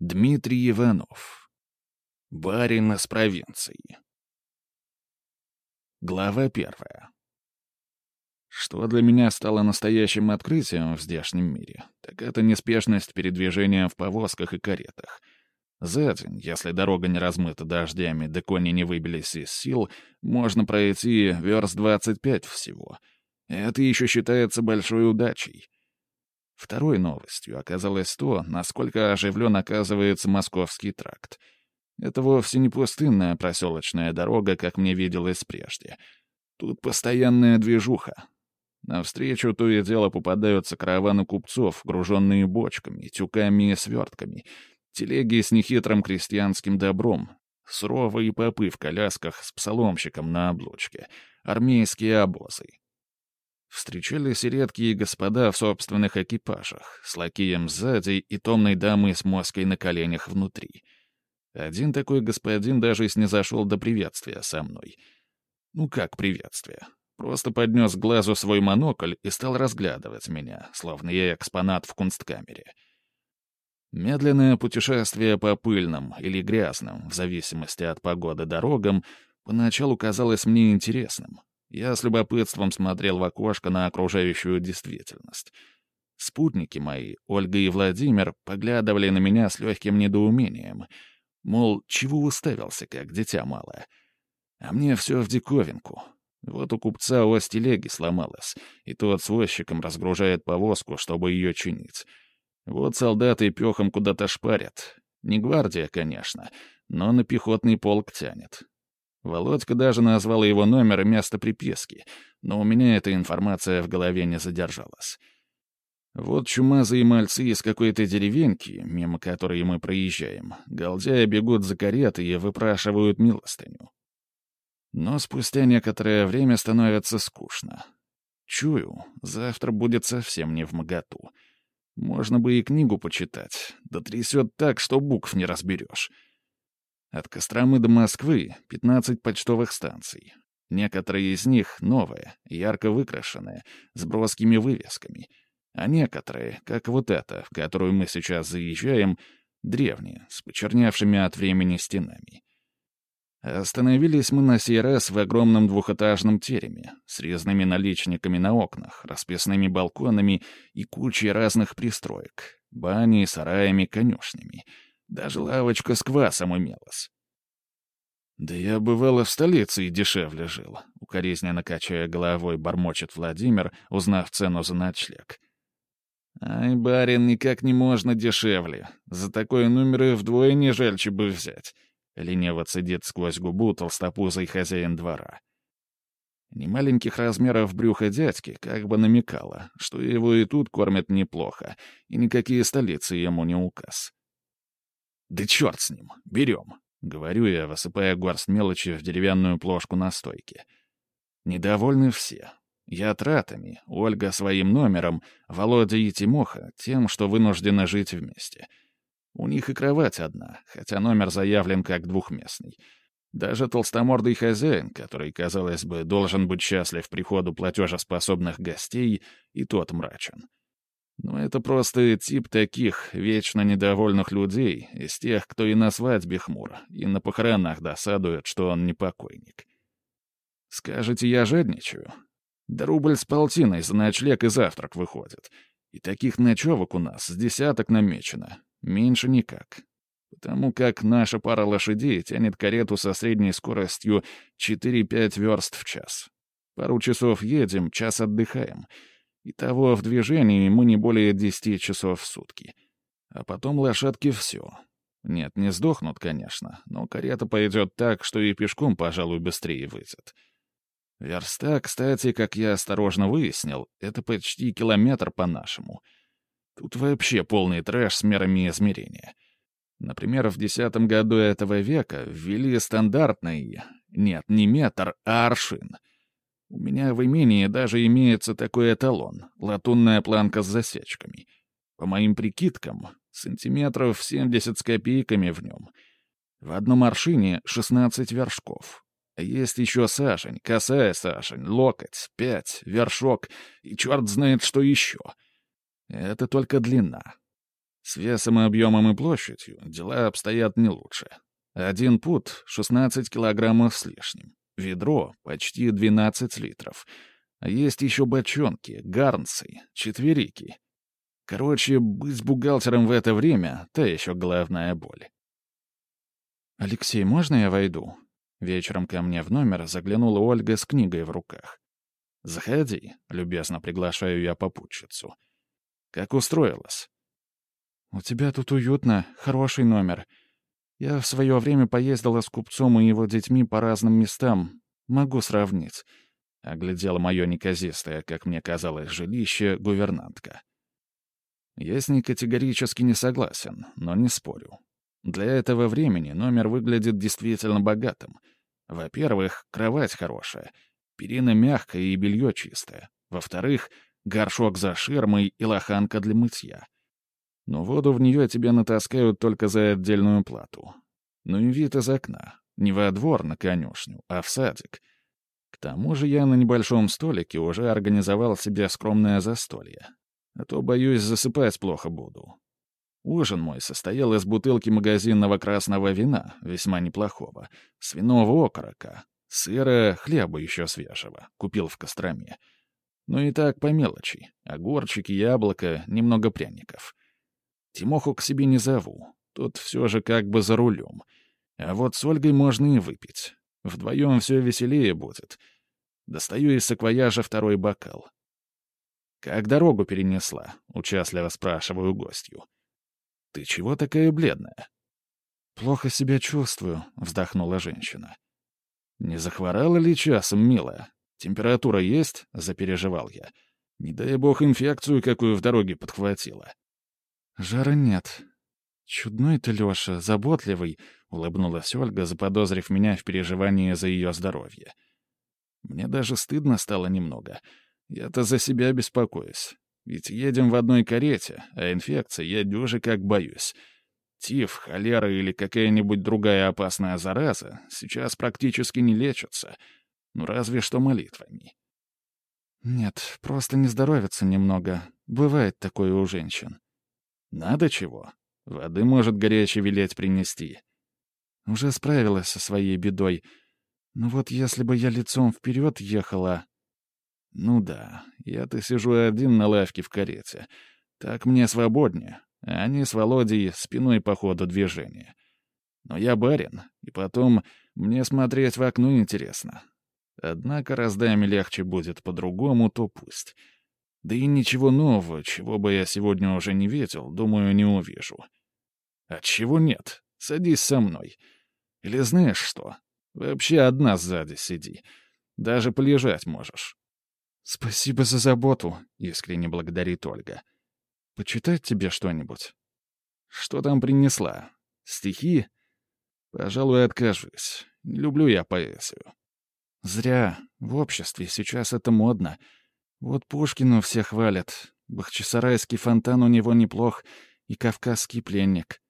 Дмитрий Иванов. Барин из провинции. Глава первая. Что для меня стало настоящим открытием в здешнем мире, так это неспешность передвижения в повозках и каретах. За день, если дорога не размыта дождями, да кони не выбились из сил, можно пройти верст 25 всего. Это еще считается большой удачей. Второй новостью оказалось то, насколько оживлен оказывается московский тракт. Это вовсе не пустынная проселочная дорога, как мне виделось прежде. Тут постоянная движуха. Навстречу то и дело попадаются караваны купцов, груженные бочками, тюками и свертками, телеги с нехитрым крестьянским добром, суровые попы в колясках с псаломщиком на облучке, армейские обозы. Встречались редкие господа в собственных экипажах, с лакеем сзади и томной дамой с моской на коленях внутри. Один такой господин даже снизошел до приветствия со мной. Ну как приветствие? Просто поднес к глазу свой монокль и стал разглядывать меня, словно я экспонат в кунсткамере. Медленное путешествие по пыльным или грязным, в зависимости от погоды, дорогам, поначалу казалось мне интересным, я с любопытством смотрел в окошко на окружающую действительность. Спутники мои, Ольга и Владимир, поглядывали на меня с легким недоумением. Мол, чего уставился, как дитя малое? А мне все в диковинку. Вот у купца ось телеги сломалась, и тот с возчиком разгружает повозку, чтобы ее чинить. Вот солдаты пехом куда-то шпарят. Не гвардия, конечно, но на пехотный полк тянет. Володька даже назвал его номер и место приписки, но у меня эта информация в голове не задержалась. Вот чумазые мальцы из какой-то деревеньки, мимо которой мы проезжаем, галдяя бегут за каретой и выпрашивают милостыню. Но спустя некоторое время становится скучно. Чую, завтра будет совсем не в моготу. Можно бы и книгу почитать, да трясет так, что букв не разберешь. От Костромы до Москвы 15 почтовых станций. Некоторые из них новые, ярко выкрашенные, с броскими вывесками. А некоторые, как вот эта, в которую мы сейчас заезжаем, древние, с почернявшими от времени стенами. Остановились мы на сей раз в огромном двухэтажном тереме, с резными наличниками на окнах, расписными балконами и кучей разных пристроек, баней, сараями, конюшнями — даже лавочка с квасом имелась. «Да я, бывало, в столице и дешевле жил», — укоризненно качая головой, бормочет Владимир, узнав цену за ночлег. «Ай, барин, никак не можно дешевле. За такой номер и вдвое не жальче бы взять», — лениво цедит сквозь губу толстопузый хозяин двора. Немаленьких размеров брюха дядьки как бы намекало, что его и тут кормят неплохо, и никакие столицы ему не указ. «Да черт с ним! Берем!» — говорю я, высыпая горсть мелочи в деревянную плошку на стойке. Недовольны все. Я тратами, Ольга своим номером, Володя и Тимоха тем, что вынуждены жить вместе. У них и кровать одна, хотя номер заявлен как двухместный. Даже толстомордый хозяин, который, казалось бы, должен быть счастлив приходу платежеспособных гостей, и тот мрачен. Но это просто тип таких вечно недовольных людей, из тех, кто и на свадьбе хмур, и на похоронах досадует, что он не покойник. Скажете, я жадничаю? Да рубль с полтиной за ночлег и завтрак выходит. И таких ночевок у нас с десяток намечено. Меньше никак. Потому как наша пара лошадей тянет карету со средней скоростью 4-5 верст в час. Пару часов едем, час отдыхаем — Итого в движении мы не более десяти часов в сутки. А потом лошадки все. Нет, не сдохнут, конечно, но карета пойдет так, что и пешком, пожалуй, быстрее выйдет. Верста, кстати, как я осторожно выяснил, это почти километр по-нашему. Тут вообще полный трэш с мерами измерения. Например, в десятом году этого века ввели стандартный... Нет, не метр, а аршин — у меня в имении даже имеется такой эталон — латунная планка с засечками. По моим прикидкам, сантиметров 70 с копейками в нем. В одном аршине 16 вершков. Есть еще сажень, косая сажень, локоть, пять, вершок и черт знает что еще. Это только длина. С весом объемом и площадью дела обстоят не лучше. Один пут — 16 килограммов с лишним. Ведро — почти 12 литров. А есть еще бочонки, гарнцы, четверики. Короче, быть бухгалтером в это время — та еще головная боль. «Алексей, можно я войду?» Вечером ко мне в номер заглянула Ольга с книгой в руках. «Заходи», — любезно приглашаю я попутчицу. «Как устроилась?» «У тебя тут уютно, хороший номер. Я в свое время поездила с купцом и его детьми по разным местам. Могу сравнить». Оглядела мое неказистое, как мне казалось, жилище гувернантка. Я с ней категорически не согласен, но не спорю. Для этого времени номер выглядит действительно богатым. Во-первых, кровать хорошая, перина мягкая и белье чистое. Во-вторых, горшок за ширмой и лоханка для мытья. Но воду в нее тебе натаскают только за отдельную плату. Ну и вид из окна. Не во двор на конюшню, а в садик. К тому же я на небольшом столике уже организовал себе скромное застолье. А то, боюсь, засыпать плохо буду. Ужин мой состоял из бутылки магазинного красного вина, весьма неплохого, свиного окорока, сыра, хлеба еще свежего, купил в Костроме. Ну и так по мелочи. Огурчики, яблоко, немного пряников. Тимоху к себе не зову. Тут все же как бы за рулем. А вот с Ольгой можно и выпить. Вдвоем все веселее будет. Достаю из саквояжа второй бокал. «Как дорогу перенесла?» — участливо спрашиваю гостью. «Ты чего такая бледная?» «Плохо себя чувствую», — вздохнула женщина. «Не захворала ли часом, милая? Температура есть?» — запереживал я. «Не дай бог инфекцию, какую в дороге подхватила». «Жара нет. Чудной ты, Леша, заботливый», — улыбнулась Ольга, заподозрив меня в переживании за ее здоровье. «Мне даже стыдно стало немного. Я-то за себя беспокоюсь. Ведь едем в одной карете, а инфекции я дюже как боюсь. Тиф, холера или какая-нибудь другая опасная зараза сейчас практически не лечатся. Ну, разве что молитвами. Нет, просто не здоровится немного. Бывает такое у женщин. Надо чего? Воды может горячей велеть принести. Уже справилась со своей бедой. Но вот если бы я лицом вперед ехала... Ну да, я-то сижу один на лавке в карете. Так мне свободнее. А они с Володей спиной по ходу движения. Но я барин, и потом мне смотреть в окно интересно. Однако раз даме легче будет по-другому, то пусть. Да и ничего нового, чего бы я сегодня уже не видел, думаю, не увижу. Отчего нет? Садись со мной. Или знаешь что? Вообще одна сзади сиди. Даже полежать можешь. «Спасибо за заботу», — искренне благодарит Ольга. «Почитать тебе что-нибудь?» «Что там принесла? Стихи?» «Пожалуй, откажусь. Не люблю я поэзию». «Зря. В обществе сейчас это модно. Вот Пушкину все хвалят. Бахчисарайский фонтан у него неплох, и кавказский пленник».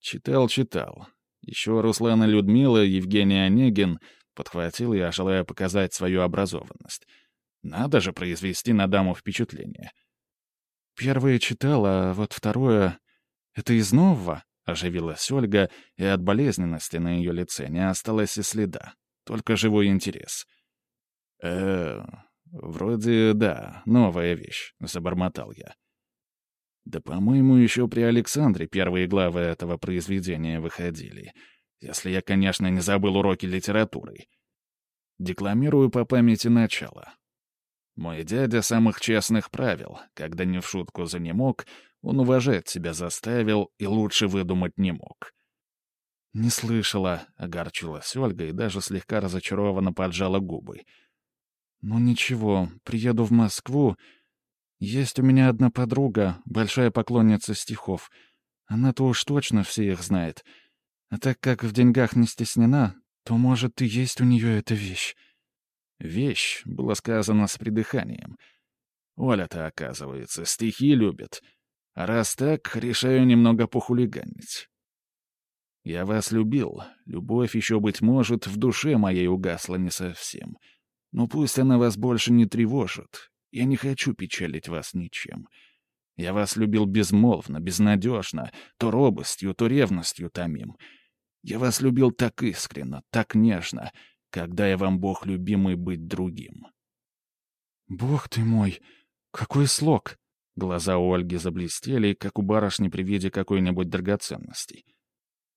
«Читал, читал. Еще Руслана Людмила, Евгений Онегин...» Подхватил я, желая показать свою образованность. Надо же произвести на даму впечатление. «Первое читал, а вот второе... Это из нового?» — оживилась Ольга, и от болезненности на ее лице не осталось и следа, только живой интерес. э вроде да, новая вещь», — забормотал я. «Да, по-моему, еще при Александре первые главы этого произведения выходили, если я, конечно, не забыл уроки литературы. Декламирую по памяти начала. Мой дядя самых честных правил, когда не в шутку за не мог, он уважать себя заставил и лучше выдумать не мог. «Не слышала», — огорчилась Ольга и даже слегка разочарованно поджала губы. «Ну ничего, приеду в Москву. Есть у меня одна подруга, большая поклонница стихов. Она-то уж точно все их знает. А так как в деньгах не стеснена, то, может, и есть у нее эта вещь». Вещь, было сказано с придыханием. Оля-то, оказывается, стихи любит. А раз так, решаю немного похулиганить. Я вас любил. Любовь еще, быть может, в душе моей угасла не совсем. Но пусть она вас больше не тревожит. Я не хочу печалить вас ничем. Я вас любил безмолвно, безнадежно, то робостью, то ревностью томим. Я вас любил так искренно, так нежно, когда я вам, Бог любимый, быть другим. «Бог ты мой! Какой слог!» Глаза у Ольги заблестели, как у барышни при виде какой-нибудь драгоценности.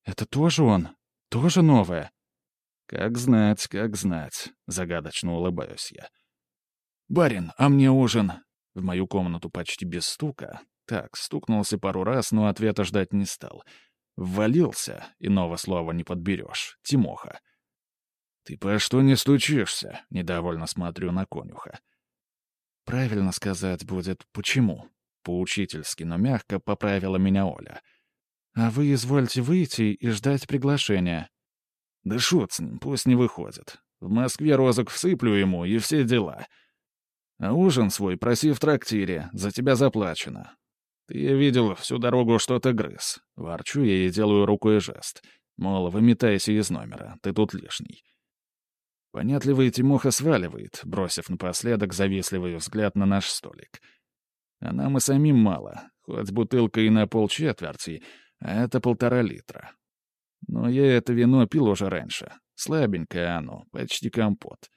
«Это тоже он? Тоже новое?» «Как знать, как знать», — загадочно улыбаюсь я. «Барин, а мне ужин?» В мою комнату почти без стука. Так, стукнулся пару раз, но ответа ждать не стал. Ввалился, иного слова не подберешь. Тимоха. «Ты по что не стучишься?» — недовольно смотрю на конюха. Правильно сказать будет «почему?». Поучительски, но мягко поправила меня Оля. «А вы извольте выйти и ждать приглашения». «Да шут с ним, пусть не выходит. В Москве розок всыплю ему, и все дела. А ужин свой проси в трактире, за тебя заплачено. Ты, я видел, всю дорогу что-то грыз. Ворчу я и делаю рукой жест. Мол, выметайся из номера, ты тут лишний». Понятливый Тимоха сваливает, бросив напоследок завистливый взгляд на наш столик. А нам и самим мало, хоть бутылка и на полчетверти, а это полтора литра. Но я это вино пил уже раньше. Слабенькое оно, почти компот.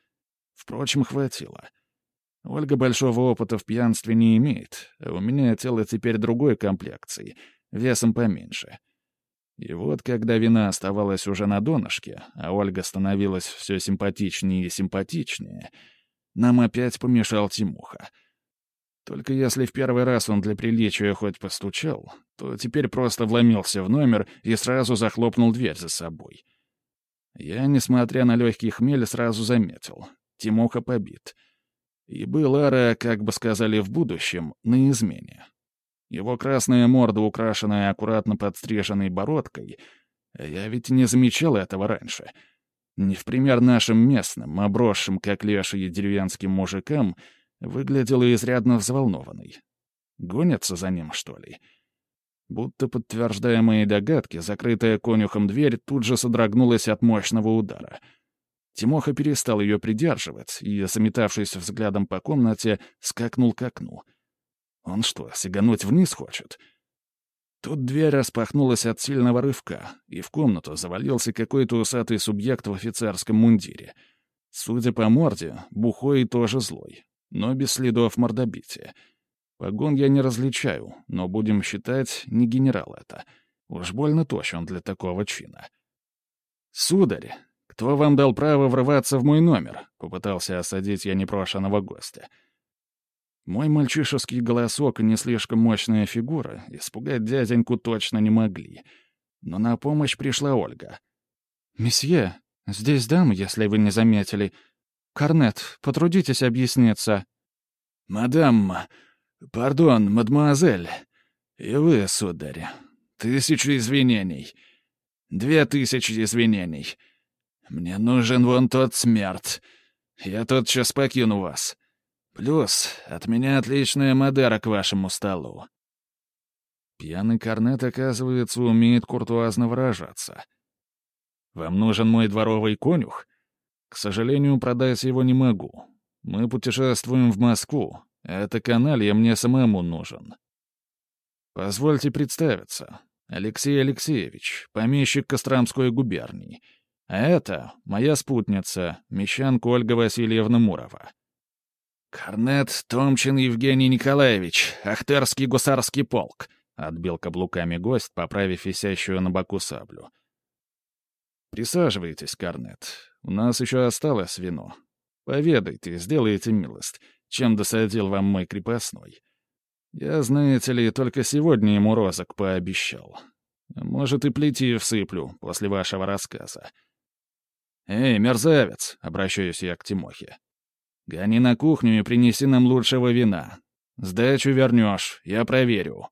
Впрочем, хватило. Ольга большого опыта в пьянстве не имеет, а у меня тело теперь другой комплекции, весом поменьше — и вот, когда вина оставалась уже на донышке, а Ольга становилась все симпатичнее и симпатичнее, нам опять помешал Тимуха. Только если в первый раз он для приличия хоть постучал, то теперь просто вломился в номер и сразу захлопнул дверь за собой. Я, несмотря на легкий хмель, сразу заметил. Тимоха побит. И был Ара, как бы сказали в будущем, на измене. Его красная морда, украшенная аккуратно подстриженной бородкой, я ведь не замечал этого раньше. Не в пример нашим местным, обросшим, как лешие деревенским мужикам, выглядела изрядно взволнованной. Гонятся за ним, что ли? Будто подтверждая мои догадки, закрытая конюхом дверь тут же содрогнулась от мощного удара. Тимоха перестал ее придерживать и, заметавшись взглядом по комнате, скакнул к окну — он что, сигануть вниз хочет? Тут дверь распахнулась от сильного рывка, и в комнату завалился какой-то усатый субъект в офицерском мундире. Судя по морде, бухой и тоже злой, но без следов мордобития. Погон я не различаю, но будем считать, не генерал это. Уж больно точен для такого чина. «Сударь, кто вам дал право врываться в мой номер?» — попытался осадить я непрошенного гостя. — мой мальчишеский голосок и не слишком мощная фигура испугать дяденьку точно не могли. Но на помощь пришла Ольга. «Месье, здесь дама, если вы не заметили. Корнет, потрудитесь объясниться». «Мадам, пардон, мадемуазель. И вы, сударь. Тысячу извинений. Две тысячи извинений. Мне нужен вон тот смерть. Я тотчас покину вас. Плюс от меня отличная Мадера к вашему столу. Пьяный корнет, оказывается, умеет куртуазно выражаться. Вам нужен мой дворовый конюх? К сожалению, продать его не могу. Мы путешествуем в Москву. Это каналья мне самому нужен. Позвольте представиться. Алексей Алексеевич, помещик Костромской губернии. А это моя спутница, мещанка Ольга Васильевна Мурова. «Корнет Томчин Евгений Николаевич, Ахтерский гусарский полк», — отбил каблуками гость, поправив висящую на боку саблю. «Присаживайтесь, Корнет. У нас еще осталось вино. Поведайте, сделайте милость, чем досадил вам мой крепостной. Я, знаете ли, только сегодня ему розок пообещал. Может, и плети всыплю после вашего рассказа». «Эй, мерзавец!» — обращаюсь я к Тимохе. Гони на кухню и принеси нам лучшего вина. Сдачу вернешь, я проверю».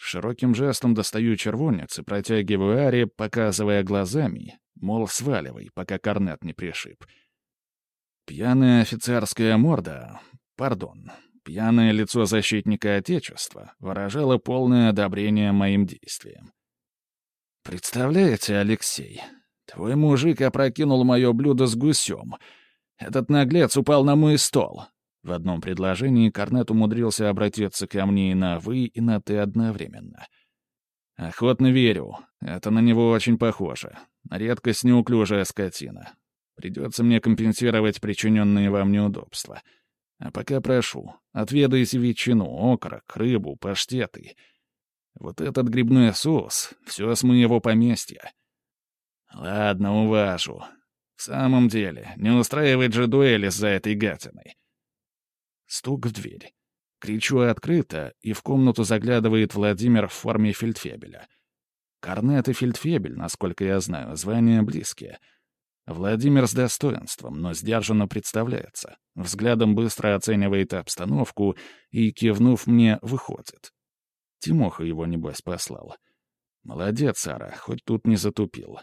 Широким жестом достаю червонец и протягиваю Ари, показывая глазами, мол, сваливай, пока корнет не пришиб. Пьяная офицерская морда, пардон, пьяное лицо защитника Отечества выражало полное одобрение моим действиям. «Представляете, Алексей, твой мужик опрокинул мое блюдо с гусем — этот наглец упал на мой стол. В одном предложении Корнет умудрился обратиться ко мне и на «вы», и на «ты» одновременно. «Охотно верю. Это на него очень похоже. Редкость неуклюжая скотина. Придется мне компенсировать причиненные вам неудобства. А пока прошу, отведайте ветчину, окорок, рыбу, паштеты. Вот этот грибной соус — все с моего поместья. Ладно, уважу. В самом деле, не устраивает же дуэли за этой гатиной. Стук в дверь. Кричу открыто, и в комнату заглядывает Владимир в форме фельдфебеля. Корнет и фельдфебель, насколько я знаю, звания близкие — Владимир с достоинством, но сдержанно представляется. Взглядом быстро оценивает обстановку и, кивнув мне, выходит. Тимоха его, небось, послал. Молодец, Сара, хоть тут не затупил.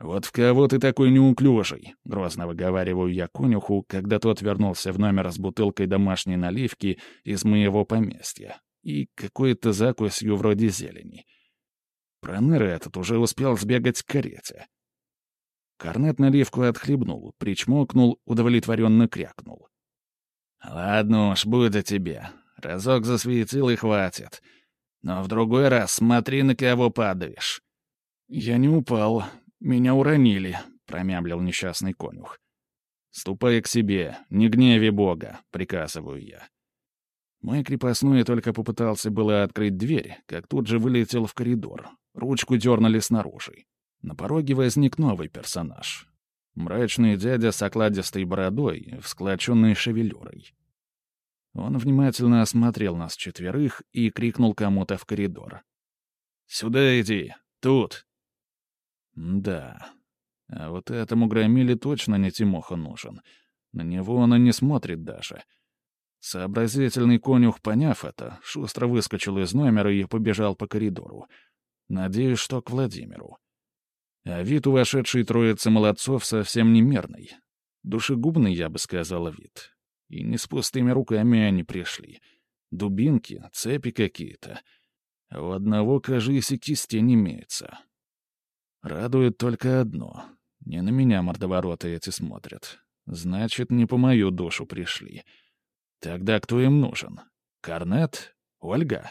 «Вот в кого ты такой неуклюжий?» — грозно выговариваю я конюху, когда тот вернулся в номер с бутылкой домашней наливки из моего поместья и какой-то закусью вроде зелени. Проныр этот уже успел сбегать к карете. Корнет наливку отхлебнул, причмокнул, удовлетворенно крякнул. «Ладно уж, будет тебе. Разок засветил и хватит. Но в другой раз смотри, на кого падаешь». «Я не упал. Меня уронили», — промямлил несчастный конюх. «Ступай к себе, не гневи Бога», — приказываю я. Мой крепостной только попытался было открыть дверь, как тут же вылетел в коридор. Ручку дернули снаружи. На пороге возник новый персонаж. Мрачный дядя с окладистой бородой, всклоченной шевелюрой. Он внимательно осмотрел нас четверых и крикнул кому-то в коридор. «Сюда иди! Тут!» «Да. А вот этому громиле точно не Тимоха нужен. На него он и не смотрит даже». Сообразительный конюх, поняв это, шустро выскочил из номера и побежал по коридору. Надеюсь, что к Владимиру. А вид у вошедшей троицы молодцов совсем не мерный. Душегубный, я бы сказала, вид. И не с пустыми руками они пришли. Дубинки, цепи какие-то. У одного, кажись, и кистень имеется. Радует только одно. Не на меня мордовороты эти смотрят. Значит, не по мою душу пришли. Тогда кто им нужен? Корнет? Ольга?